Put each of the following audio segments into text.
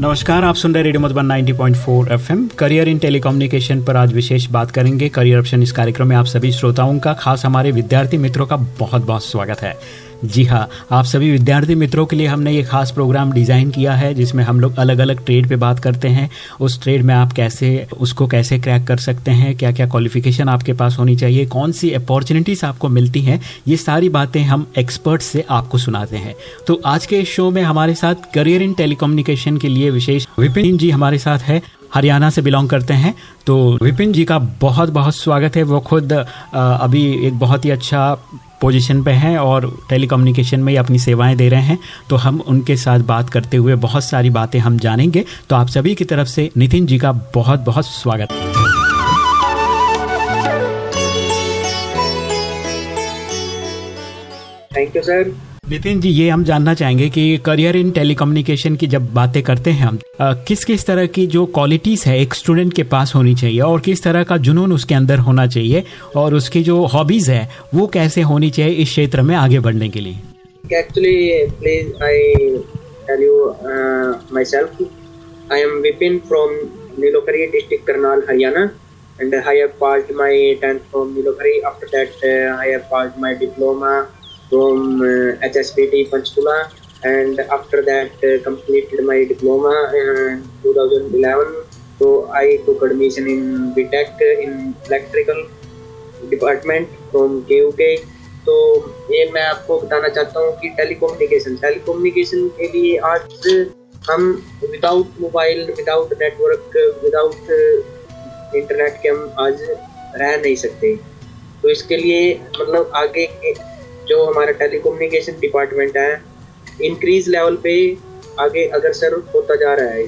नमस्कार, आप सुन रहे radio Madhuban 90.4 FM. Career in telecommunication पर आज विशेष बात करेंगे। करियर ऑप्शन इस कार्यक्रम में आप सभी श्रोताओं का, खास हमारे विद्यार्थी मित्रों का बहुत बहुत स्वागत है। जी हाँ आप सभी विद्यार्थी मित्रों के लिए हमने ये खास प्रोग्राम डिज़ाइन किया है, जिसमें हम लोग अलग अलग ट्रेड पे बात करते हैं। उस ट्रेड में आप कैसे, उसको कैसे क्रैक कर सकते हैं क्या क्या क्वालिफिकेशन आपके पास होनी चाहिए कौन सी अपॉर्चुनिटीज़ आपको मिलती हैं, ये सारी बातें हम एक्सपर्ट से आपको सुनाते हैं। तो आज के शो में हमारे साथ करियर इन टेलीकम्युनिकेशन के लिए विशेष विपिन जी हमारे साथ है। हरियाणा से बिलोंग करते हैं। तो विपिन जी का बहुत बहुत स्वागत है। वो खुद अभी एक बहुत ही अच्छा पोजीशन पे हैं और टेलीकम्युनिकेशन में अपनी सेवाएँ दे रहे हैं। तो हम उनके साथ बात करते हुए बहुत सारी बातें हम जानेंगे। तो आप सभी की तरफ़ से नितिन जी का बहुत बहुत स्वागत। Thank you sir Nitin ji ये हम जानना चाहेंगे कि करियर इन टेलीकम्युनिकेशन की जब बातें करते हैं हम आ, किस किस तरह की जो क्वालिटीज है एक स्टूडेंट के पास होनी चाहिए और किस तरह का जुनून उसके अंदर होना चाहिए और उसकी जो हॉबीज है वो कैसे होनी चाहिए इस क्षेत्र में आगे बढ़ने के लिए actually please I tell you myself I am Vipin from Nilokheri district Karnal Haryana and I have passed my 10th from Nilokari. After that, uh, I have passed my diploma from uh, HSPT Panchkula and after that uh, completed my diploma in 2011 so I took admission in BTech in electrical department from KUK तो ये मैं आपको बताना चाहता हूँ कि telecommunication telecommunication के लिए आज हम without mobile without network without internet के हम आज रह नहीं सकते तो इसके लिए मतलब आगे जो हमारा टेलीकोम्युनिकेशन डिपार्टमेंट है इंक्रीज लेवल पे आगे अग्रसर होता जा रहा है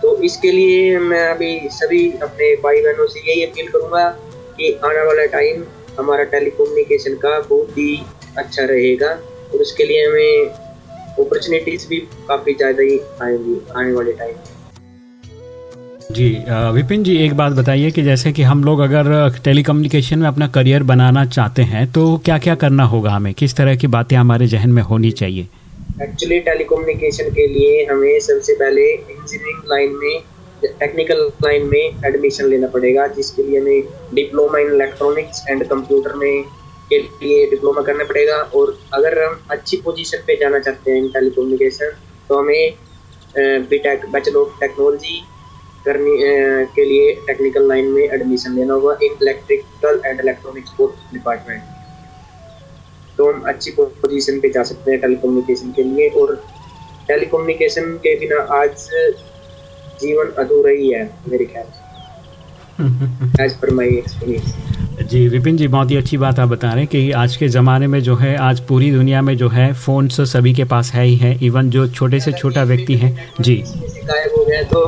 तो इसके लिए मैं अभी सभी अपने भाई बहनों से यही अपील करूँगा कि आने वाला टाइम हमारा टेलीकोम्युनिकेशन का बहुत ही अच्छा रहेगा और उसके लिए हमें अपॉर्चुनिटीज़ भी काफ़ी ज़्यादा ही आएँगी, आने वाले टाइम में। जी विपिन जी, एक बात बताइए कि जैसे कि हम लोग अगर टेलीकम्युनिकेशन में अपना करियर बनाना चाहते हैं तो क्या क्या करना होगा हमें? किस तरह की बातें हमारे जहन में होनी चाहिए? एक्चुअली टेलीकम्युनिकेशन के लिए हमें सबसे पहले इंजीनियरिंग लाइन में टेक्निकल लाइन में एडमिशन लेना पड़ेगा, जिसके लिए हमें diploma in electronics and computer में के लिए डिप्लोमा करना पड़ेगा। और अगर हम अच्छी पोजीशन पे जाना चाहते हैं इन टेलीकम्युनिकेशन तो हमें बीटेक बैचलर ऑफ़ टेक्नोलॉजी करने के लिए टेक्निकल लाइन में एडमिशन लेना होगा in electrical and electronics course department तो हम अच्छी पोजीशन पे जा सकते हैं टेलीकम्युनिकेशन के लिए और टेलीकम्युनिकेशन के बिना आज जीवन अधूरा ही है मेरे ख्याल एज पर माई एक्सपीरियंस जी विपिन जी बहुत ही अच्छी बात आप बता रहे हैं कि आज के ज़माने में जो है आज पूरी दुनिया में जो है फ़ोन सभी के पास है ही है इवन जो छोटे से छोटा व्यक्ति है। जी। गायब हो गया तो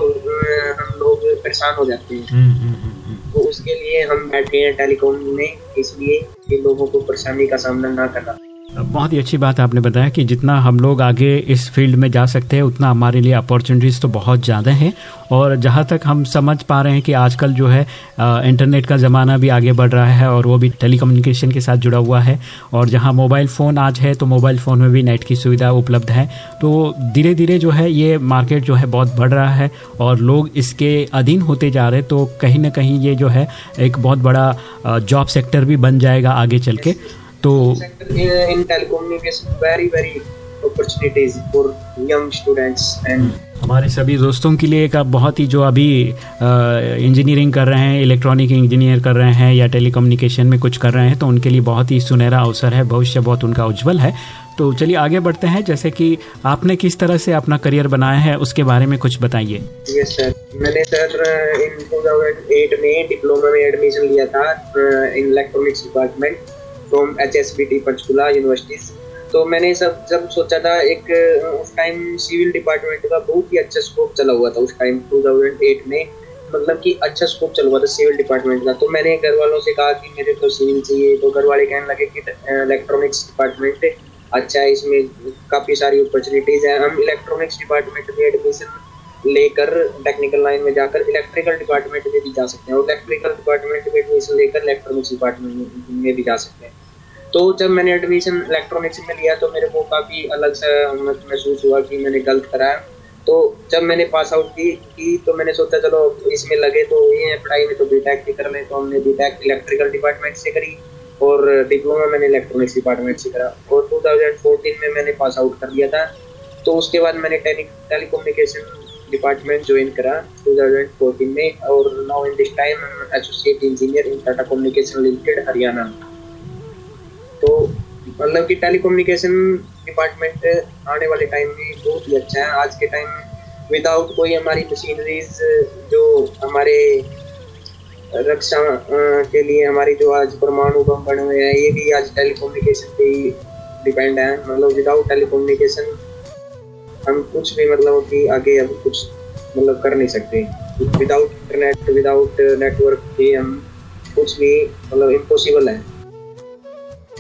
परेशान हो जाते हैं। हम्म, हम्म, हम्म, तो उसके लिए हम बैठे हैं टेलीकॉम में इसलिए कि लोगों को परेशानी का सामना ना करना बहुत ही अच्छी बात आपने बताया कि जितना हम लोग आगे इस फ़ील्ड में जा सकते हैं, उतना हमारे लिए अपॉर्चुनिटीज़ तो बहुत ज़्यादा हैं। और जहाँ तक हम समझ पा रहे हैं कि आजकल जो है इंटरनेट का ज़माना भी आगे बढ़ रहा है और वो भी टेलीकम्युनिकेशन के साथ जुड़ा हुआ है। और जहाँ मोबाइल फ़ोन आज है तो मोबाइल फ़ोन में भी नेट की सुविधा उपलब्ध है। तो धीरे धीरे जो है, ये मार्केट जो है बहुत बढ़ रहा है और लोग इसके अधीन होते जा रहे तो कहीं ना कहीं ये जो है, एक बहुत बड़ा जॉब सेक्टर भी बन जाएगा आगे चल के। तो in telecommunication very very opportunities for young students and हमारे सभी दोस्तों के लिए एक आप बहुत ही जो अभी इंजीनियरिंग कर रहे हैं इलेक्ट्रॉनिक इंजीनियर कर रहे हैं या टेलीकम्युनिकेशन में कुछ कर रहे हैं तो उनके लिए बहुत ही सुनहरा अवसर है भविष्य बहुत उनका उज्जवल है। तो चलिए आगे बढ़ते हैं जैसे कि आपने किस तरह से अपना करियर बनाया है उसके बारे में कुछ बताइए। यस सर मैंने सर इन 2008 में डिप्लोमा में एडमिशन लिया था in electronics department from H S B T Panchkula universities तो मैंने सब जब सोचा था, एक, उस टाइम सिविल डिपार्टमेंट का बहुत ही अच्छा स्कोप चला हुआ था उस टाइम 2008 में। मतलब कि अच्छा स्कोप चल हुआ था सिविल डिपार्टमेंट का। तो मैंने घर वालों से कहा कि मेरे को सिविल चाहिए। तो घर वाले कहने लगे कि इलेक्ट्रॉनिक्स डिपार्टमेंट अच्छा है, इसमें काफ़ी सारी अपॉर्चुनिटीज़ है। हम इलेक्ट्रॉनिक्स डिपार्टमेंट में एडमिशन लेकर टेक्निकल लाइन में जाकर इलेक्ट्रिकल डिपार्टमेंट में भी जा सकते हैं। और इलेक्ट्रिकल डिपार्टमेंट में एडमिशन लेकर इलेक्ट्रॉनिक्स डिपार्टमेंट में भी जा सकते हैं। तो जब मैंने एडमिशन इलेक्ट्रॉनिक्स में लिया तो मेरे को काफ़ी अलग सा महसूस हुआ कि मैंने गलत कराया तो जब मैंने पास आउट की, की तो मैंने सोचा चलो इसमें लगे तो ये पढ़ाई में तो बी टेक भी कर लें। तो हमने बी टेक इलेक्ट्रिकल डिपार्टमेंट से करी और डिप्लोमा मैंने इलेक्ट्रॉनिक्स डिपार्टमेंट से करा। और 2014 में मैंने पास आउट कर लिया था। तो उसके बाद मैंने टेलीकोम्युनिकेशन डिपार्टमेंट ज्वाइन करा 2014 में। और now in this time associate engineer in Tata communication limited Haryana तो मतलब कि टेलीकोम्युनिकेशन डिपार्टमेंट आने वाले टाइम में बहुत ही अच्छा है। आज के टाइम में विदाउट कोई हमारी मशीनरीज जो हमारे रक्षा के लिए हमारी जो आज परमाणु बम बने हुए हैं, ये भी आज टेलीकोम्युनिकेशन पे ही डिपेंड है। मतलब विदाउट टेलीकोम्युनिकेशन हम कुछ भी मतलब कि आगे अब कुछ मतलब कर नहीं सकते। विदाउट इंटरनेट विदाउट नेटवर्क के हम कुछ भी मतलब इम्पॉसिबल है।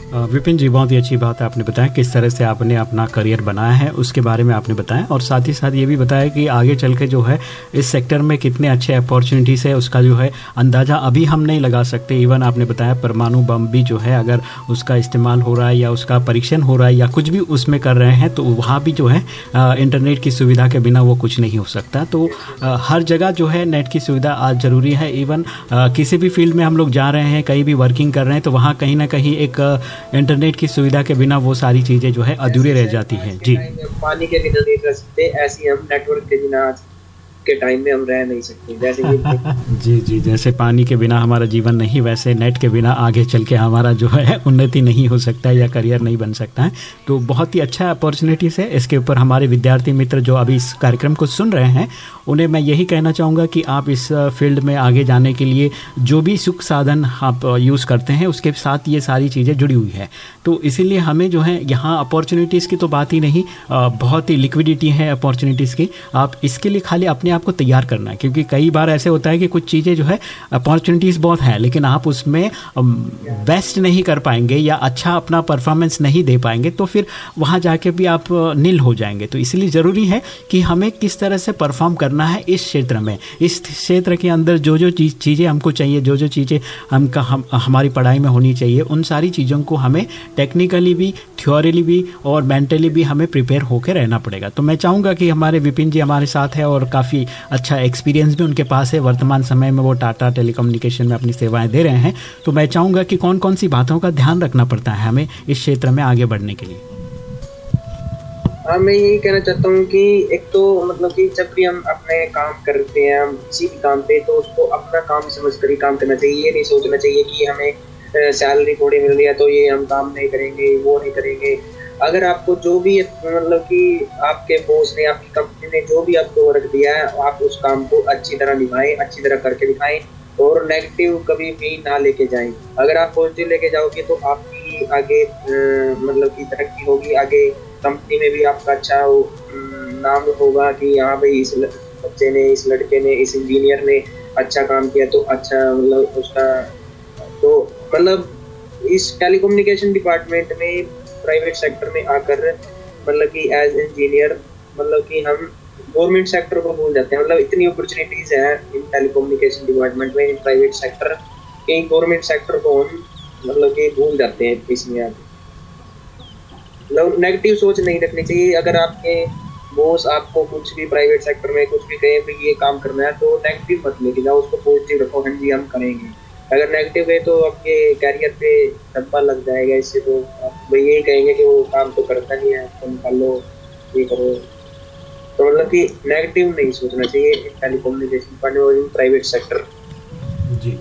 विपिन जी, बहुत ही अच्छी बात है आपने बताया किस तरह से आपने अपना करियर बनाया है, उसके बारे में आपने बताया और साथ ही साथ ये भी बताया कि आगे चल के जो है, इस सेक्टर में कितने अच्छे अपॉर्चुनिटीज़ है, उसका जो है अंदाज़ा अभी हम नहीं लगा सकते। इवन आपने बताया परमाणु बम भी जो है, अगर उसका इस्तेमाल हो रहा है या उसका परीक्षण हो रहा है या कुछ भी उसमें कर रहे हैं तो वहाँ भी जो है इंटरनेट की सुविधा के बिना वो कुछ नहीं हो सकता। तो हर जगह जो है नेट की सुविधा आज ज़रूरी है। इवन किसी भी फ़ील्ड में हम लोग जा रहे हैं, कहीं भी वर्किंग कर रहे हैं तो वहाँ कहीं ना कहीं एक इंटरनेट की सुविधा के बिना वो सारी चीज़ें जो है अधूरी रह जाती है। जी। पानी के बिना नहीं रह सकते, ऐसी हम नेटवर्क के बिना के टाइम में हम रह नहीं सकते, जैसे जी जी, जैसे पानी के बिना हमारा जीवन नहीं, वैसे नेट के बिना आगे चल के हमारा जो है उन्नति नहीं हो सकता है या करियर नहीं बन सकता है। तो बहुत ही अच्छा अपॉर्चुनिटीज़ है इसके ऊपर हमारे विद्यार्थी मित्र जो अभी इस कार्यक्रम को सुन रहे हैं, उन्हें मैं यही कहना चाहूँगा कि आप इस फ़ील्ड में आगे जाने के लिए जो भी सुख साधन आप यूज़ करते हैं, उसके साथ ये सारी चीज़ें जुड़ी हुई है। तो इसीलिए हमें जो है यहाँ अपॉर्चुनिटीज़ की तो बात ही नहीं बहुत ही लिक्विडिटी है अपॉर्चुनिटीज़ की। आप इसके लिए खाली अपने आप को तैयार करना है क्योंकि कई बार ऐसे होता है कि कुछ चीज़ें जो है अपॉर्चुनिटीज़ बहुत हैं लेकिन आप उसमें बेस्ट नहीं कर पाएँगे या अच्छा अपना परफॉर्मेंस नहीं दे पाएँगे तो फिर वहाँ जाके भी आप नील हो जाएँगे। तो इसलिए ज़रूरी है कि हमें किस तरह से परफॉर्म करना है इस क्षेत्र में। इस क्षेत्र के अंदर जो जो चीज़ें हमको चाहिए जो जो चीज़ें हम, हम हमारी पढ़ाई में होनी चाहिए उन सारी चीज़ों को हमें टेक्निकली भी थ्योरली भी और मेंटली भी हमें प्रिपेयर होकर रहना पड़ेगा। तो मैं चाहूँगा कि हमारे विपिन जी हमारे साथ है और काफ़ी अच्छा एक्सपीरियंस भी उनके पास है। वर्तमान समय में वो टाटा टेलीकम्युनिकेशन में अपनी सेवाएँ दे रहे हैं। तो मैं चाहूँगा कि कौन कौन सी बातों का ध्यान रखना पड़ता है हमें इस क्षेत्र में आगे बढ़ने के लिए। हाँ मैं यही कहना चाहता हूँ कि एक तो मतलब कि जब भी हम अपने काम करते हैं, हम किसी भी काम पे तो उसको अपना काम समझ कर ही काम करना चाहिए। ये नहीं सोचना चाहिए कि हमें सैलरी थोड़ी मिल रही है तो ये हम काम नहीं करेंगे, वो नहीं करेंगे। अगर आपको जो भी मतलब कि आपके बॉस ने आपकी कंपनी ने जो भी आपको वर्क दिया है आप उस काम को अच्छी तरह निभाएँ अच्छी तरह करके दिखाएँ और नेगेटिव कभी भी ना लेके जाएँ। अगर आप पॉजिटिव लेके जाओगे तो आपकी आगे मतलब की तरक्की होगी आगे कंपनी में भी आपका अच्छा हो, नाम होगा कि हाँ भाई इस बच्चे ने इस लड़के ने इस इंजीनियर ने अच्छा काम किया तो अच्छा मतलब उसका तो मतलब इस टेलीकम्युनिकेशन डिपार्टमेंट में प्राइवेट सेक्टर में आकर मतलब कि एज इंजीनियर मतलब कि हम गवर्नमेंट सेक्टर को भूल जाते हैं। मतलब इतनी अपॉर्चुनिटीज़ हैं इन टेलीकम्युनिकेशन डिपार्टमेंट में, इन प्राइवेट सेक्टर कि गवर्नमेंट सेक्टर को हम मतलब कि भूल जाते हैं इसमें आगे मतलब नेगेटिव सोच नहीं रखनी चाहिए। अगर आपके बॉस आपको कुछ भी प्राइवेट सेक्टर में कुछ भी कहे ये काम करना है तो नेगेटिव मत लेके जाओ, उसको पॉजिटिव रखो हाँ जी, हम करेंगे। अगर नेगेटिव है तो आपके कैरियर पे धब्बा लग जाएगा इससे तो। आप भाई यही कहेंगे कि वो काम तो करता नहीं है, तुम कर लो, ये करो। तो मतलब कि नेगेटिव नहीं सोचना चाहिए टेलीकोम्युनिकेशन पढ़ने वाले प्राइवेट सेक्टर जी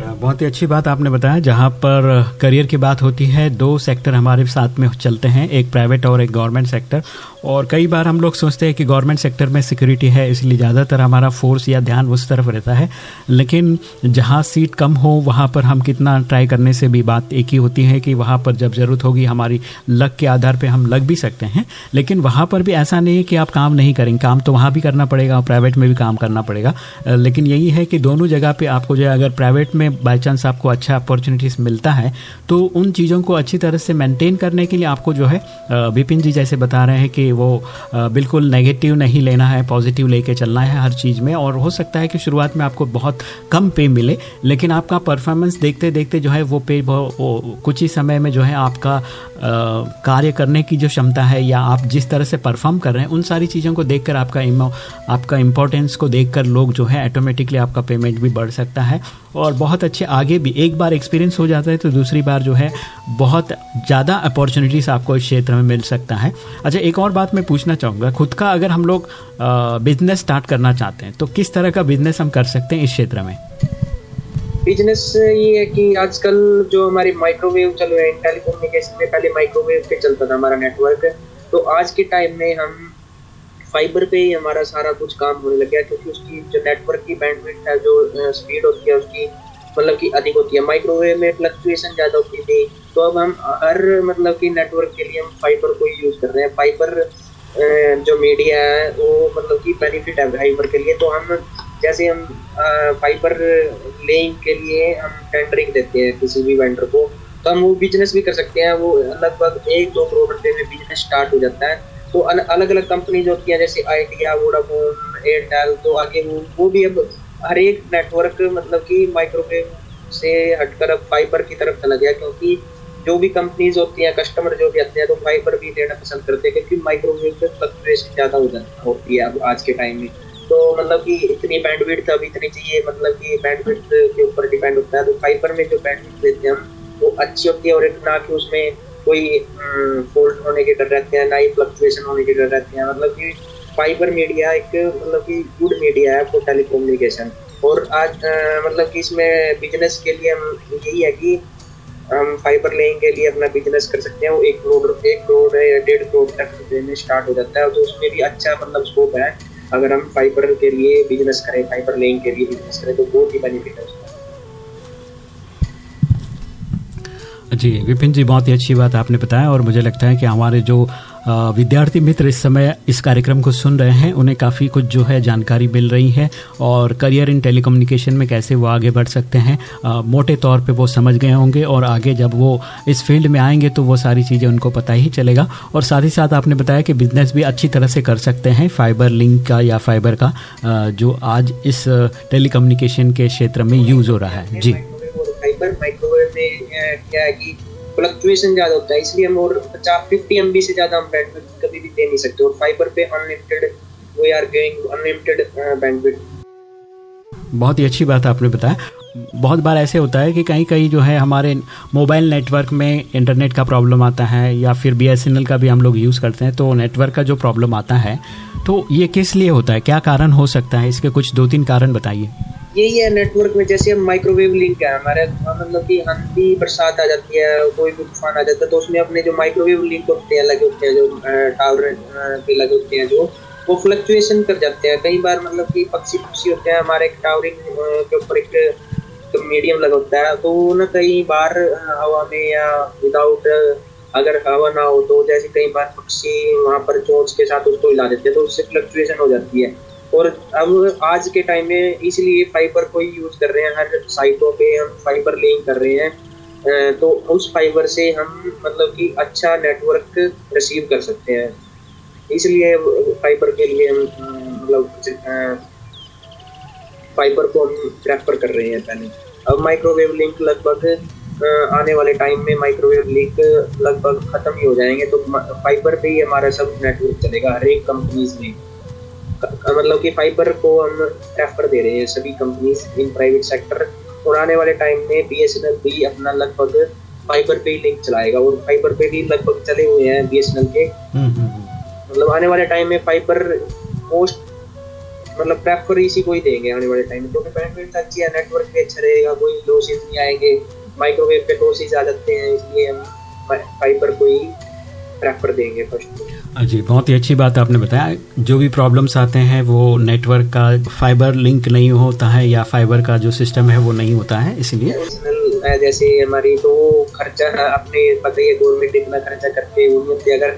बहुत ही अच्छी बात आपने बताया, जहाँ पर करियर की बात होती है, दो सेक्टर हमारे साथ में चलते हैं, एक प्राइवेट और एक गवर्नमेंट सेक्टर और कई बार हम लोग सोचते हैं कि गवर्नमेंट सेक्टर में सिक्योरिटी है, इसलिए ज़्यादातर हमारा फोर्स या ध्यान उस तरफ़ रहता है। लेकिन जहाँ सीट कम हो, वहाँ पर हम कितना ट्राई करने से भी बात एक ही होती है कि वहाँ पर जब ज़रूरत होगी, हमारी लक के आधार पर हम लग भी सकते हैं। लेकिन वहाँ पर भी ऐसा नहीं है कि आप काम नहीं करेंगे। काम तो वहाँ भी करना पड़ेगा और प्राइवेट में भी काम करना पड़ेगा। लेकिन यही है कि दोनों जगह पर आपको जो है, अगर प्राइवेट में बाई चांस आपको अच्छा अपॉर्चुनिटीज़ मिलता है तो उन चीज़ों को अच्छी तरह से मेंटेन करने के लिए आपको जो है विपिन जी जैसे बता रहे हैं कि वो बिल्कुल नेगेटिव नहीं लेना है पॉजिटिव लेके चलना है हर चीज़ में। और हो सकता है कि शुरुआत में आपको बहुत कम पे मिले, लेकिन आपका परफॉर्मेंस देखते देखते जो है वो पे वो कुछ ही समय में जो है आपका कार्य करने की जो क्षमता है या आप जिस तरह से परफॉर्म कर रहे हैं, उन सारी चीज़ों को देखकर आपका आपका इम्पोर्टेंस को देखकर लोग जो है ऑटोमेटिकली आपका पेमेंट भी बढ़ सकता है। और बहुत अच्छे आगे भी एक बार एक्सपीरियंस हो जाता है तो दूसरी बार जो है बहुत ज़्यादा अपॉर्चुनिटीज़ आपको इस क्षेत्र में मिल सकता है। अच्छा एक और बात मैं पूछना चाहूँगा। खुद का अगर हम लोग बिज़नेस स्टार्ट करना चाहते हैं तो किस तरह का बिज़नेस हम कर सकते हैं इस क्षेत्र में? बिज़नेस ये है कि आजकल जो हमारी माइक्रोवेव चल रहे हैं टेलीकोम्युनिकेशन में पहले माइक्रोवेव पे चलता था, हमारा नेटवर्क तो आज के टाइम में हम फाइबर पे ही हमारा सारा कुछ काम होने लग गया, क्योंकि उसकी जो नेटवर्क की बैंडविड्थ है, जो स्पीड होती है, उसकी मतलब कि अधिक होती है। माइक्रोवेव में फ्लक्चुएशन ज़्यादा होती थी तो अब हम हर मतलब कि नेटवर्क के लिए हम फाइबर को ही यूज़ कर रहे हैं। फाइबर जो मीडिया है, वो मतलब कि बेनिफिट है फाइबर के लिए। तो हम जैसे हम फाइबर लेइंग के लिए हम टेंडरिंग देते हैं किसी भी वेंडर को तो हम वो बिज़नेस भी कर सकते हैं। वो लगभग एक दो करोड़ रुपये में बिज़नेस स्टार्ट हो जाता है। तो अलग अलग कंपनी जो होती है जैसे आइडिया वोडाफोन एयरटेल तो आगे वो वो भी अब हर एक नेटवर्क मतलब कि माइक्रोवेव से हटकर अब फाइबर की तरफ़ चला गया, क्योंकि जो भी कंपनीज़ होती हैं कस्टमर जो भी आते हैं तो फाइबर भी लेना पसंद करते हैं, क्योंकि माइक्रोवेव पे फ्लक्चुएशन ज़्यादा हो जाती होती है अब आज के टाइम में। तो मतलब कि इतनी बैंडविड्थ अब इतनी चाहिए मतलब कि बैंडविड्थ के ऊपर डिपेंड होता है तो फाइबर में जो बैंडविड्थ देते हैं हम, वो अच्छी होती है और एक ना कि उसमें कोई फोल्ड हम्म, होने के डर रहते हैं ना ही फ्लक्चुएशन होने के डर रहते हैं। मतलब कि फाइबर मीडिया एक मतलब कि गुड मीडिया है फॉर टेलीकोम्युनिकेशन और आज मतलब कि इसमें बिज़नेस के लिए हम यही है कि हम फाइबर लेने के लिए अपना बिज़नेस कर सकते हैं। वो एक करोड़ एक करोड़ या डेढ़ करोड़ तक में स्टार्ट हो जाता है। तो उसमें भी अच्छा मतलब स्कोप है। अगर हम फाइबर के लिए बिज़नेस करें फाइबर लेने के लिए बिज़नेस करें तो बहुत ही बेनिफिट है उसका। जी विपिन जी बहुत ही अच्छी बात आपने बताया और मुझे लगता है कि हमारे जो विद्यार्थी मित्र इस समय इस कार्यक्रम को सुन रहे हैं उन्हें काफ़ी कुछ जो है जानकारी मिल रही है और करियर इन टेलीकम्युनिकेशन में कैसे वो आगे बढ़ सकते हैं। आ, मोटे तौर पे वो समझ गए होंगे और आगे जब वो इस फ़ील्ड में आएँगे तो वो सारी चीज़ें उनको पता ही चलेगा। और साथ ही साथ आपने बताया कि बिज़नेस भी अच्छी तरह से कर सकते हैं फाइबर लिंक का या फाइबर का जो आज इस टेलीकम्युनिकेशन के क्षेत्र में यूज़ हो रहा है। जी। माइक्रोवेव में क्या है कि फ्लक्चुएशन ज़्यादा होता है, इसलिए हम और पचास फिफ्टी एम से ज़्यादा हम बैंडविड्थ कभी भी दे नहीं सकते और फाइबर पे unlimited we are going unlimited bandwidth बहुत ही अच्छी बात आपने बताया। बहुत बार ऐसे होता है कि कहीं कहीं जो है हमारे मोबाइल नेटवर्क में इंटरनेट का प्रॉब्लम आता है या फिर बीएसएनएल का भी हम लोग यूज़ करते हैं तो नेटवर्क का जो प्रॉब्लम आता है तो ये किस लिए होता है? क्या कारण हो सकता है? इसके कुछ दो तीन कारण बताइए। यही है नेटवर्क में, जैसे हम माइक्रोवेव लिंक है, हमारे मतलब कि आंधी बरसात आ जाती है, कोई भी तूफ़ान आ जाता है तो उसमें अपने जो माइक्रोवेव लिंक होते हैं लगे होते हैं, जो टावर पे लगे होते हैं, जो, वो फ्लक्चुएशन कर जाते हैं। कई बार मतलब कि पक्षी पक्षी होते हैं, हमारे एक टावरिंग के ऊपर एक तो मीडियम लगा होता है तो ना कई बार हवा में या विदाउट अगर हवा ना हो तो जैसे कई बार पक्षी वहाँ पर चोंच के साथ उसको हिला देते हैं तो उससे फ्लक्चुएशन हो जाती है। और अब आज के टाइम में इसलिए फाइबर को ही यूज़ कर रहे हैं, हर साइटों पे हम फाइबर लिंक कर रहे हैं। तो उस फाइबर से हम मतलब कि अच्छा नेटवर्क रिसीव कर सकते हैं। इसलिए फाइबर के लिए हम मतलब फाइबर को हम प्रेफर कर रहे हैं पहले। अब माइक्रोवेव लिंक लगभग आने वाले टाइम में माइक्रोवेव लिंक लगभग खत्म ही हो जाएँगे। तो फाइबर पे ही हमारा सब नेटवर्क चलेगा, हर एक कंपनीज़ में। मतलब कि फाइबर को हम प्रेफर दे रहे हैं। सभी कंपनीज़ इन प्राइवेट सेक्टर और आने वाले टाइम में बी एस एन एल भी अपना लगभग फाइबर पे ही लिंक चलाएगा और फाइबर पे भी लगभग चले हुए हैं बी एस एन एल के। हम्म, हम्म, हम्म। मतलब आने वाले टाइम में फाइबर मोस्ट मतलब प्रेफर इसी को ही देंगे आने वाले टाइम में। क्योंकि बैंडविड्थ अच्छी है नेटवर्क भी अच्छा रहेगा कोई लॉसेज नहीं आएँगे। माइक्रोवेव पे लॉसेज आ जाते हैं इसलिए हम फाइबर को ही प्रेफर देंगे फ़र्स्ट जी, बहुत ही अच्छी बात आपने बताया। जो भी प्रॉब्लम्स आते हैं, वो नेटवर्क का फाइबर लिंक नहीं होता है या फाइबर का जो सिस्टम है, वो नहीं होता है, इसलिए। जैसे हमारी तो खर्चा अपने, पता ही गवर्नमेंट इतना खर्चा करते हैं अगर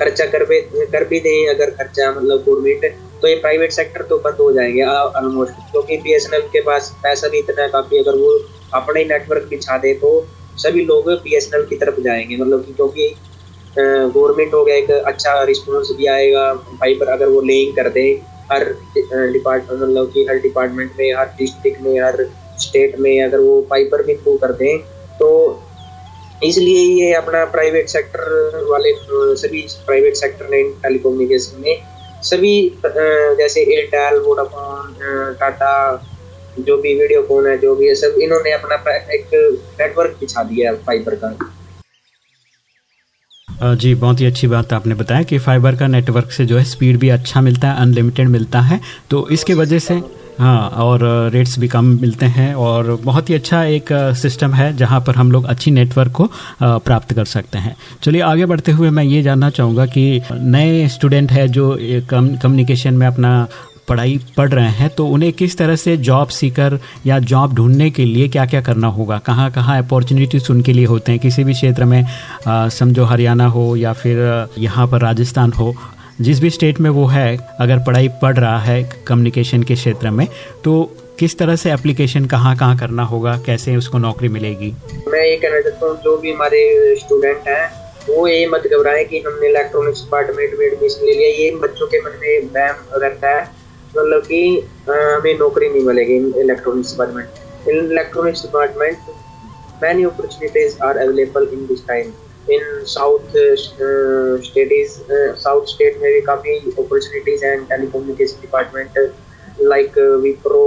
खर्चा कर भी कर भी दें, अगर खर्चा मतलब गवर्नमेंट तो ये प्राइवेट सेक्टर तो बंद हो जाएँगे ऑलमोस्ट क्योंकि बी के पास पैसा भी इतना है काफ़ी अगर वो अपना ही नेटवर्क बिछा दे तो सभी लोग बी की तरफ़ जाएँगे मतलब क्योंकि गवर्नमेंट हो गया, एक अच्छा रिस्पॉन्स भी आएगा। फाइबर अगर वो लेइंग कर दें, हर डिपार्टमेंट मतलब कि हर डिपार्टमेंट में, हर डिस्ट्रिक्ट में, हर स्टेट में अगर वो फाइबर भी थ्रू कर दें तो इसलिए ये अपना प्राइवेट सेक्टर वाले सभी प्राइवेट सेक्टर ने टेलीकोम्युनिकेशन में सभी जैसे एयरटेल वोडाफोन टाटा जो भी वीडियो फ़ोन है, जो भी है, सब इन्होंने अपना एक नेटवर्क बिछा दिया है फाइबर का। जी, बहुत ही अच्छी बात आपने बताया कि फाइबर का नेटवर्क से जो है स्पीड भी अच्छा मिलता है अनलिमिटेड मिलता है। तो इसके वजह से हाँ और रेट्स भी कम मिलते हैं और बहुत ही अच्छा एक सिस्टम है जहाँ पर हम लोग अच्छी नेटवर्क को प्राप्त कर सकते हैं। चलिए आगे बढ़ते हुए मैं ये जानना चाहूँगा कि नए स्टूडेंट है जो कम कम्युनिकेशन में अपना पढ़ाई पढ़ रहे हैं तो उन्हें किस तरह से जॉब सीकर या जॉब ढूँढने के लिए क्या क्या करना होगा? कहाँ कहाँ अपॉर्चुनिटीज़ उनके लिए होते हैं? किसी भी क्षेत्र में समझो हरियाणा हो या फिर यहाँ पर राजस्थान हो, जिस भी स्टेट में वो है, अगर पढ़ाई पढ़ रहा है कम्युनिकेशन के क्षेत्र में तो किस तरह से एप्लीकेशन कहाँ कहाँ करना होगा? कैसे उसको नौकरी मिलेगी? मैं ये कहना चाहता हूँ, जो भी हमारे स्टूडेंट हैं, वो ये मत घबराए कि हमने इलेक्ट्रॉनिक्स डिपार्टमेंट में एडमिशन ले लिया। ये बच्चों के मन में बैम रहता है मतलब कि हमें नौकरी नहीं मिलेगी in electronics department in electronics department many opportunities are available in this time in south states south state में भी काफ़ी अपॉर्चुनिटीज़ हैं telecommunication department like Wipro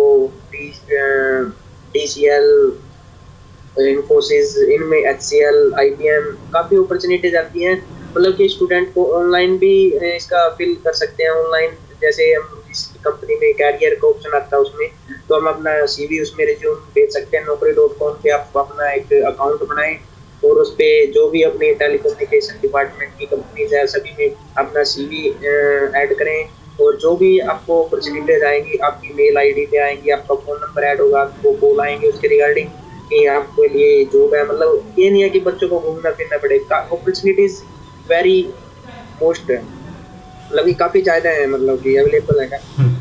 D C L Infosys इनमें H C L I B M काफ़ी अपॉर्चुनिटीज़ आती हैं। मतलब कि स्टूडेंट को ऑनलाइन भी uh, इसका फिल कर सकते हैं ऑनलाइन जैसे हम किसी कंपनी में कैरियर का ऑप्शन आता है उसमें तो हम अपना सीवी उसमें रिज्यूम भेज सकते हैं नौकरी डॉट कॉम पे आप अपना एक अकाउंट बनाएँ और उस पर जो भी अपनी टेलीकम्युनिकेशन डिपार्टमेंट की कंपनीज़ है, सभी में अपना सीवी ऐड करें और जो भी आपको अपॉर्चुनिटीज़ आएँगी, आपकी मेल आईडी पे आएँगी, आपका फ़ोन नंबर ऐड होगा, आपको कॉल आएँगे उसके रिगार्डिंग कि आपके लिए जॉब है। मतलब ये नहीं है कि बच्चों को घूमना फिरना पड़ेगा अपॉर्चुनिटीज़ वेरी मोस्ट है। मतलब काफ़ी ज़्यादा है मतलब कि अवेलेबल है।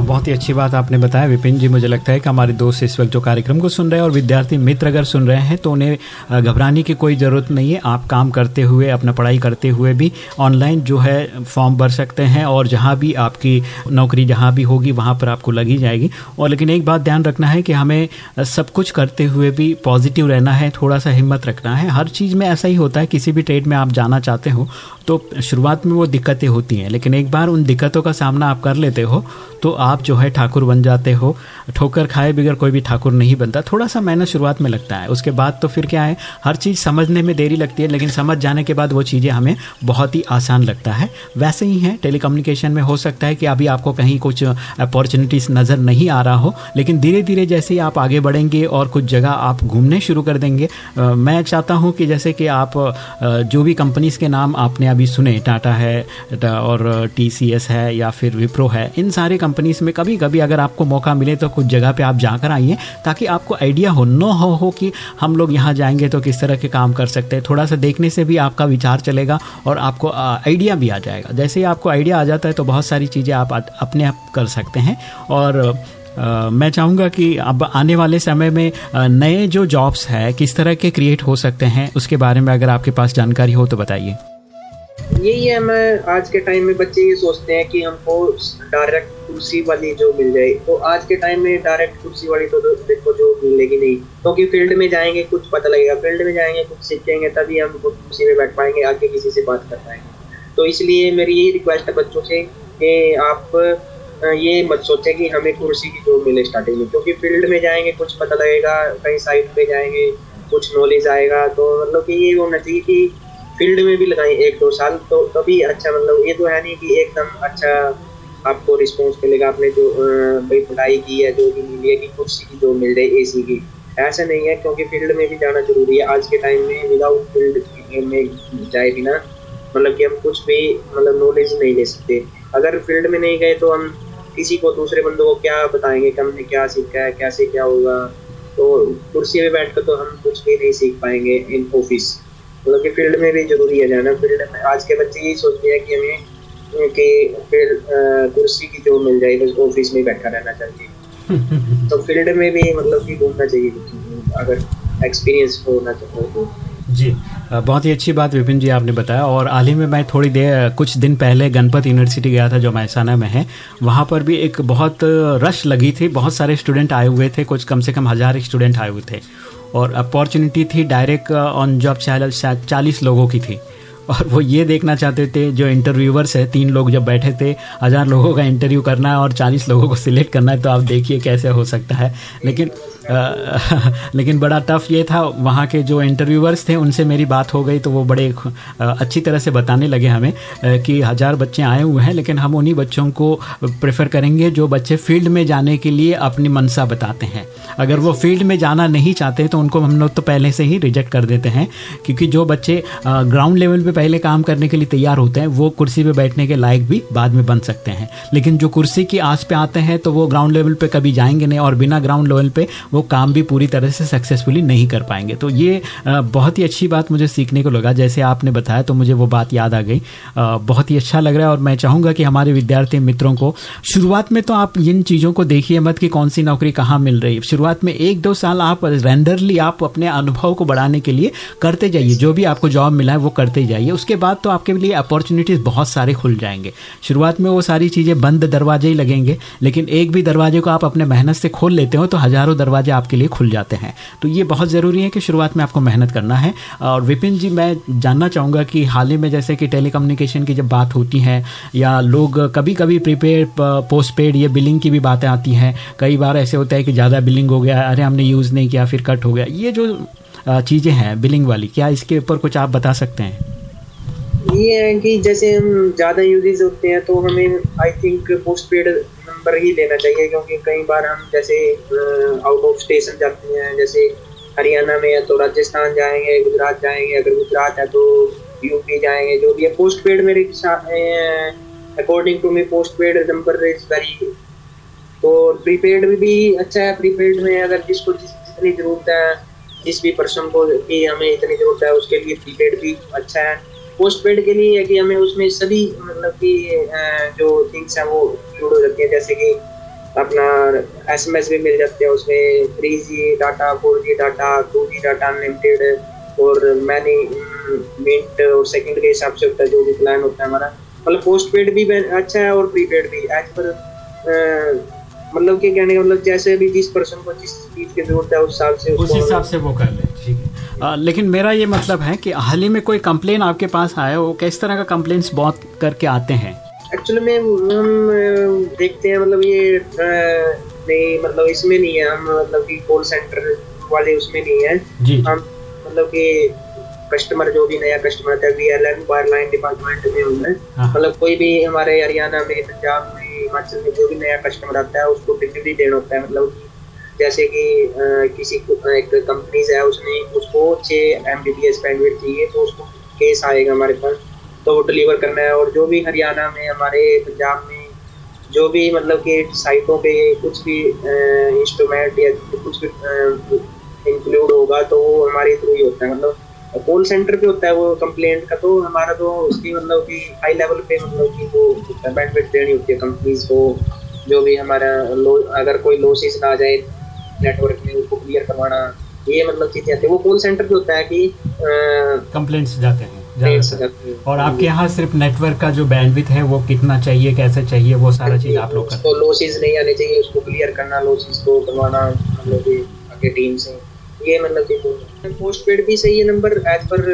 बहुत ही अच्छी बात आपने बताया। विपिन जी, मुझे लगता है कि हमारे दोस्त इस वक्त जो कार्यक्रम को सुन रहे हैं और विद्यार्थी मित्र अगर सुन रहे हैं तो उन्हें घबराने की कोई ज़रूरत नहीं है। आप काम करते हुए, अपना पढ़ाई करते हुए भी ऑनलाइन जो है फॉर्म भर सकते हैं और जहाँ भी आपकी नौकरी जहाँ भी होगी, वहाँ पर आपको लगी जाएगी। और लेकिन एक बात ध्यान रखना है कि हमें सब कुछ करते हुए भी पॉजिटिव रहना है थोड़ा सा हिम्मत रखना है। हर चीज़ में ऐसा ही होता है, किसी भी ट्रेड में आप जाना चाहते हो तो शुरुआत में वो दिक्कतें होती हैं। लेकिन एक बार उन दिक्कतों का सामना आप कर लेते हो तो आप जो है ठाकुर बन जाते हो। ठोकर खाए बगैर कोई भी ठाकुर नहीं बनता। थोड़ा सा मेहनत शुरुआत में लगता है। उसके बाद तो फिर क्या है, हर चीज़ समझने में देरी लगती है, लेकिन समझ जाने के बाद वो चीज़ें हमें बहुत ही आसान लगता है। वैसे ही है, टेलीकम्युनिकेशन में हो सकता है कि अभी आपको कहीं कुछ अपॉर्चुनिटीज़ नज़र नहीं आ रहा हो, लेकिन धीरे धीरे जैसे ही आप आगे बढ़ेंगे और कुछ जगह आप घूमने शुरू कर देंगे मैं चाहता हूँ कि जैसे कि आप जो भी कंपनीज़ के नाम आपने अभी सुने, टाटा है और टीसीएस है या फिर विप्रो है, इन सारी सारे कंपनीज़ में कभी कभी अगर आपको मौका मिले तो कुछ जगह पे आप जाकर आइए ताकि आपको आइडिया हो न हो हो कि हम लोग यहाँ जाएँगे तो किस तरह के काम कर सकते हैं। थोड़ा सा देखने से भी आपका विचार चलेगा और आपको आइडिया भी आ जाएगा। जैसे ही आपको आइडिया आ जाता है तो बहुत सारी चीज़ें आप अपने आप कर सकते हैं। और Uh, मैं चाहूँगा कि अब आने वाले समय में नए जो जॉब्स है किस तरह के क्रिएट हो सकते हैं उसके बारे में अगर आपके पास जानकारी हो तो बताइए। यही है, मैं आज के टाइम में बच्चे ये सोचते हैं कि हमको डायरेक्ट कुर्सी वाली जो मिल जाए। तो आज के टाइम में डायरेक्ट कुर्सी वाली तो देखो जो मिलेगी नहीं। क्योंकि तो फ़ील्ड में जाएँगे, कुछ पता लगेगा। फ़ील्ड में जाएँगे, कुछ सीखेंगे, तभी हम कुर्सी में बैठ पाएँगे, आगे किसी से बात कर पाएँगे। तो इसलिए मेरी यही रिक्वेस्ट है बच्चों से कि आप ये मत सोचें कि हमें कुर्सी की जो मिले स्टार्टिंग में। क्योंकि फ़ील्ड में जाएँगे, कुछ पता लगेगा, कहीं साइड पे जाएँगे, कुछ नॉलेज आएगा। तो मतलब कि ये होना चाहिए कि फ़ील्ड में भी लगाए एक दो साल तो तभी अच्छा मतलब ये तो है नहीं कि एकदम अच्छा आपको रिस्पॉन्स मिलेगा, आपने जो भाई पढ़ाई की है, जो भी मिली है, कि कुर्सी की जो मिल जाए एसी की। ऐसा नहीं है, क्योंकि फ़ील्ड में भी जाना ज़रूरी है। आज के टाइम में विदाउट फ़ील्ड में जाए बिना मतलब कि हम कुछ भी मतलब नॉलेज नहीं ले सकते। अगर फ़ील्ड में नहीं गए तो हम किसी को, दूसरे बंदों को क्या बताएँगे कि हमने क्या सीखा है, कैसे क्या होगा? तो कुर्सी में बैठ कर तो हम कुछ भी नहीं सीख पाएँगे इन ऑफ़िस मतलब कि फ़ील्ड में भी ज़रूरी है जाना। फ़ील्ड में आज के बच्चे यही सोचते हैं कि हमें कि फ़ील्ड कुर्सी की जो मिल जाए बस ऑफ़िस में बैठा रहना चाहिए। तो फ़ील्ड में भी मतलब कि घूमना चाहिए। अगर एक्सपीरियंस होना चाहिए तो। जी। बहुत ही अच्छी बात विपिन जी आपने बताया। और हाल ही में मैं थोड़ी देर कुछ दिन पहले गणपत यूनिवर्सिटी गया था जो महसाना में है। वहाँ पर भी एक बहुत रश लगी थी। बहुत सारे स्टूडेंट आए हुए थे। कुछ कम से कम हज़ार स्टूडेंट आए हुए थे। और अपॉर्चुनिटी थी डायरेक्ट ऑन जॉब शायद चालीस लोगों की थी। और वो ये देखना चाहते थे, जो इंटरव्यूवर्स है, तीन लोग जब बैठे थे, हज़ार लोगों का इंटरव्यू करना है और चालीस लोगों को सिलेक्ट करना है तो आप देखिए कैसे हो सकता है। लेकिन लेकिन बड़ा टफ ये था, वहाँ के जो इंटरव्यूअर्स थे, उनसे मेरी बात हो गई तो वो बड़े अच्छी तरह से बताने लगे हमें कि हज़ार बच्चे आए हुए हैं, लेकिन हम उन्हीं बच्चों को प्रेफर करेंगे जो बच्चे फ़ील्ड में जाने के लिए अपनी मनसा बताते हैं। अगर वो फ़ील्ड में जाना नहीं चाहते तो उनको हम लोग तो पहले से ही रिजेक्ट कर देते हैं, क्योंकि जो बच्चे ग्राउंड लेवल पे पहले काम करने के लिए तैयार होते हैं, वो कुर्सी पे बैठने के लायक भी बाद में बन सकते हैं। लेकिन जो कुर्सी की आस पे आते हैं तो वो ग्राउंड लेवल पे कभी जाएँगे नहीं, और बिना ग्राउंड लेवल पे वो काम भी पूरी तरह से सक्सेसफुली नहीं कर पाएँगे। तो ये बहुत ही अच्छी बात मुझे सीखने को लगा। जैसे आपने बताया तो मुझे वो बात याद आ गई। बहुत ही अच्छा लग रहा है और मैं चाहूँगा कि हमारे विद्यार्थी मित्रों को, शुरुआत में तो आप इन चीज़ों को देखिए मत कि कौन सी नौकरी कहाँ मिल रही है। शुरुआत में एक दो साल आप रेंडरली आप अपने अनुभव को बढ़ाने के लिए करते जाइए। जो भी आपको जॉब मिला है, वो करते जाइए। उसके बाद तो आपके लिए अपॉर्चुनिटीज़ बहुत सारे खुल जाएँगे। शुरुआत में वो सारी चीज़ें बंद दरवाजे ही लगेंगे, लेकिन एक भी दरवाजे को आप अपने मेहनत से खोल लेते हो तो हज़ारों दरवाजे आपके लिए खुल जाते हैं। तो ये बहुत ज़रूरी है कि शुरुआत में आपको मेहनत करना है। और विपिन जी, मैं जानना चाहूँगा कि हाल ही में जैसे कि टेलीकम्युनिकेशन की जब बात होती है, या लोग कभी कभी प्रीपेड पोस्ट पेड ये बिलिंग की भी बातें आती हैं। कई बार ऐसे होता है कि ज़्यादा बिलिंग हो गया, अरे हमने यूज़ नहीं किया, फिर कट हो गया। ये जो चीज़ें हैं बिलिंग वाली, क्या इसके ऊपर कुछ आप बता सकते हैं? ये है कि जैसे हम ज़्यादा यूजेज होते हैं तो हमें I think postpaid number ही लेना चाहिए, क्योंकि कई बार हम जैसे आउट ऑफ़ स्टेशन जाते हैं, जैसे हरियाणा में है तो राजस्थान जाएँगे, गुजरात जाएँगे, अगर गुजरात है तो यूपी जाएँगे, जो भी है पोस्ट पेड मेरे according to me postpaid number is very तो प्रीपेड में भी अच्छा है प्रीपेड में अगर जिसको जिस, जितनी ज़रूरत है, जिस भी पर्सन को कि हमें इतनी ज़रूरत है, उसके लिए प्रीपेड भी अच्छा है। पोस्ट पेड के लिए है कि हमें उसमें सभी मतलब कि जो थिंग्स हैं वो इंक्लूड हो जाती है, जैसे कि अपना एस एम एस भी मिल जाते हैं उसमें three G data four G data two G data unlimited और मैनी मिनट और सेकंड के हिसाब से होता है, जो भी प्लान होता है हमारा। मतलब पोस्ट पेड भी अच्छा है और प्रीपेड भी। एज पर मतलब कि कहने का मतलब जैसे भी जिस पर्सन को जिस चीज़ की ज़रूरत है, उस हिसाब से उस हिसाब से वो कर ले। ठीक है। अ, लेकिन मेरा ये मतलब है कि हाल ही में कोई कंप्लेन आपके पास आया वो किस तरह का कंप्लेंट्स बहुत करके आते हैं? एक्चुअली में हम देखते हैं मतलब ये नहीं मतलब इसमें नहीं है। हम मतलब कि कॉल सेंटर वाले उसमें नहीं है। जी। हम मतलब कि कस्टमर जो भी नया कस्टमर है V L N wireline department में होता है हाँ। मतलब कोई भी हमारे हरियाणा में पंजाब में हिमाचल में जो भी नया कस्टमर आता है उसको डिलीवरी देना होता है। मतलब कि जैसे कि किसी एक कंपनीज़ है, उसने उसको छः M B B S bandwidth चाहिए तो उसको केस आएगा हमारे पास तो वो डिलीवर करना है। और जो भी हरियाणा में, हमारे पंजाब में, जो भी मतलब कि साइटों पे कुछ भी इंस्ट्रूमेंट या कुछ भी इंक्लूड होगा तो वो हमारे थ्रू ही होता है। मतलब कॉल सेंटर पे होता है वो कंप्लेंट का तो हमारा तो उसकी मतलब कि हाई लेवल पे मतलब कि वो बैंडविड्थ देनी होती है। कंपनीज़ को, जो भी हमारा लो अगर कोई लॉसेस ना आ जाए नेटवर्क में उसको क्लियर करवाना ये मतलब चीज़ें आती है। वो कॉल सेंटर पे होता है कि कंप्लेंट्स जाते हैं हैं। और आपके यहाँ सिर्फ़ नेटवर्क का जो बैंडविथ है वो कितना चाहिए कैसे चाहिए वो सारा चीज़ आप लोग करते उसको लॉसेस नहीं आने चाहिए उसको क्लियर करना लॉसेस को करवाना मतलब कि आगे टीम से। ये मतलब कि पोस्ट पेड भी सही है नंबर एज पर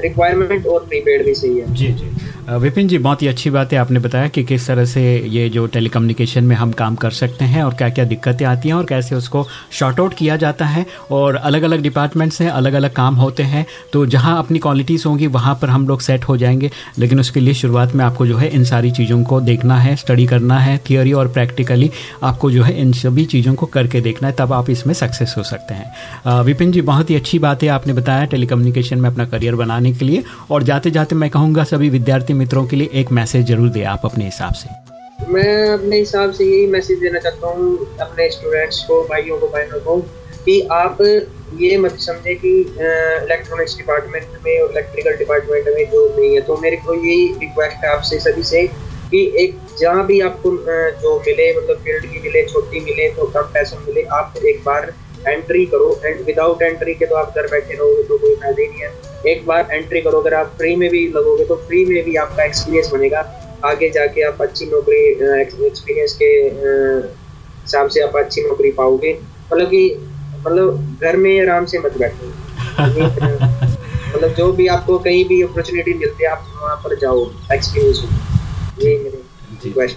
रिक्वायरमेंट और प्रीपेड भी सही है। जी जी। विपिन जी, बहुत ही अच्छी बात है, आपने बताया कि किस तरह से ये जो टेलीकम्युनिकेशन में हम काम कर सकते हैं और क्या क्या दिक्कतें आती हैं और कैसे उसको शॉर्ट आउट किया जाता है और अलग अलग डिपार्टमेंट्स हैं अलग अलग काम होते हैं तो जहाँ अपनी क्वालिटीज़ होंगी, वहाँ पर हम लोग सेट हो जाएँगे, लेकिन उसके लिए शुरुआत में आपको जो है इन सारी चीज़ों को देखना है, स्टडी करना है, थियोरी और प्रैक्टिकली आपको जो है इन सभी चीज़ों को करके देखना है, तब आप इसमें सक्सेस हो सकते हैं। विपिन जी, बहुत ही अच्छी बात है, आपने बताया टेलीकम्युनिकेशन में अपना करियर बनाने के लिए, और जाते जाते मैं कहूँगा सभी विद्यार्थी मित्रों के लिए एक मैसेज ज़रूर दे आप अपने हिसाब से। मैं अपने हिसाब से यही मैसेज देना चाहता हूँ अपने स्टूडेंट्स को, भाइयों को, बहनों को, कि आप ये मत समझे कि इलेक्ट्रॉनिक्स डिपार्टमेंट में और इलेक्ट्रिकल डिपार्टमेंट में जो नहीं है। तो मेरे को यही रिक्वेस्ट है आपसे सभी से कि एक जहाँ भी आपको जो मिले मतलब फ़ील्ड की मिले, छोटी मिले तो कम पैसों मिले, आप एक बार एंट्री करो। एंड विदाउट एंट्री के तो आप घर बैठे रहोगे तो कोई फ़ायदा ही नहीं है। एक बार एंट्री करो अगर आप फ्री में भी लगोगे तो फ्री में भी आपका एक्सपीरियंस बनेगा। आगे जाके आप अच्छी नौकरी एक्सपीरियंस के हिसाब से आप अच्छी नौकरी पाओगे। मतलब कि मतलब घर में आराम से मत बैठो। मतलब जो भी आपको कहीं भी अपॉर्चुनिटी मिलती है आप वहाँ पर जाओ एक्सपीरियंस हो। यही मेरे रिक्वेस्ट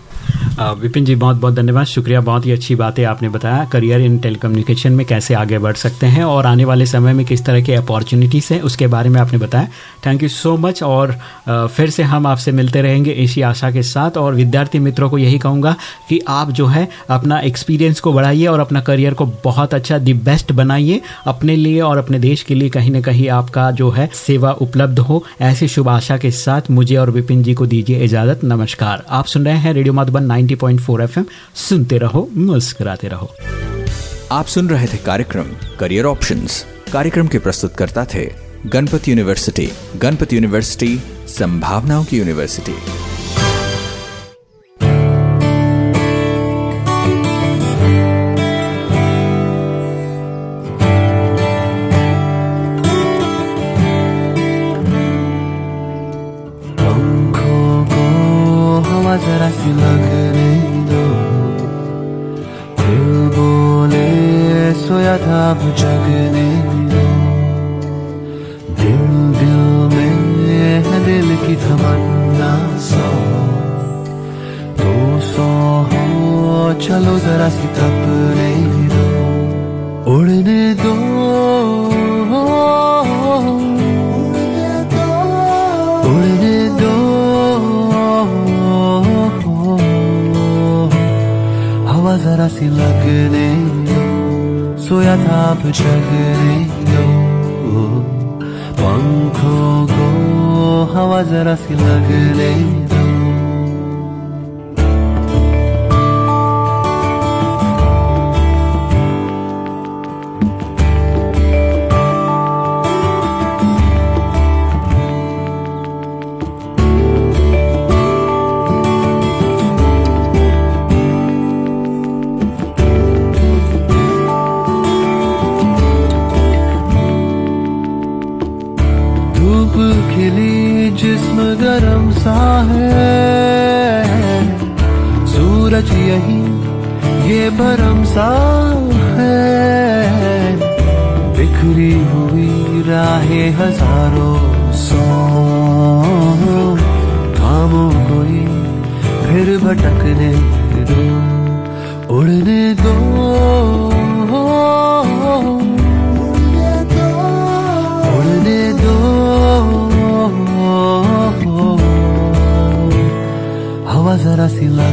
विपिन जी बहुत बहुत धन्यवाद। शुक्रिया, बहुत ही अच्छी बात है आपने बताया। करियर इन टेलीकम्युनिकेशन में कैसे आगे बढ़ सकते हैं और आने वाले समय में किस तरह के अपॉर्चुनिटीज़ हैं, उसके बारे में आपने बताया। थैंक यू सो मच और फिर से हम आपसे मिलते रहेंगे इसी आशा के साथ और विद्यार्थी मित्रों को यही कहूँगा कि आप जो है अपना एक्सपीरियंस को बढ़ाइए और अपना करियर को बहुत अच्छा दी बेस्ट बनाइए अपने लिए और अपने देश के लिए। कहीं ना कहीं आपका जो है सेवा उपलब्ध हो, ऐसी शुभ आशा के साथ मुझे और विपिन जी को दीजिए इजाज़त। नमस्कार। आप सुन रहे हैं रेडियो मधुबन नाइन 90.4 एफएम। सुनते रहो, मुस्कुराते रहो। आप सुन रहे थे कार्यक्रम करियर ऑप्शंस कार्यक्रम के प्रस्तुतकर्ता थे गणपति यूनिवर्सिटी गणपति यूनिवर्सिटी, संभावनाओं की यूनिवर्सिटी।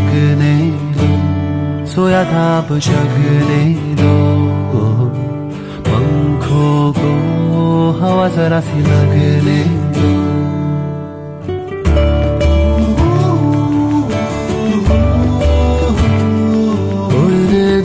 जगने दो। सोया था अब जगने दो। पंखों को हवा जरा सी लगने दो। उड़ने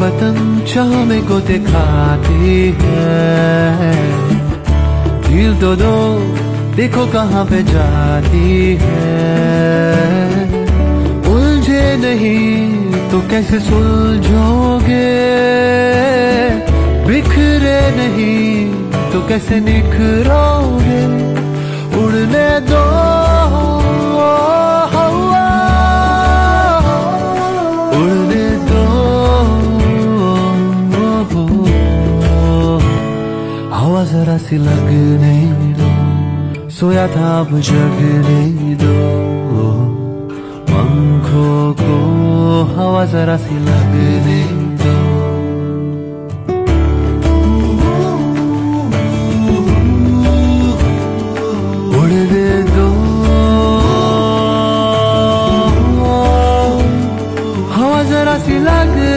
दो लगने शाम को दिखाती है। दिल तो दो, देखो कहाँ पे जाती है। उलझे नहीं तो कैसे सुलझोगे? बिखरे नहीं तो कैसे निखरोगे? उड़ने दो प्यास लगने दो। सोया था अब जगने दो। पंखों को हवा जरा सी लगने दो। लगने